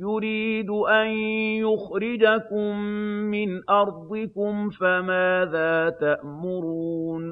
يُرِيدُ أَن يُخْرِجَكُم مِّنْ أَرْضِكُمْ فَمَاذَا تَأْمُرُونَ؟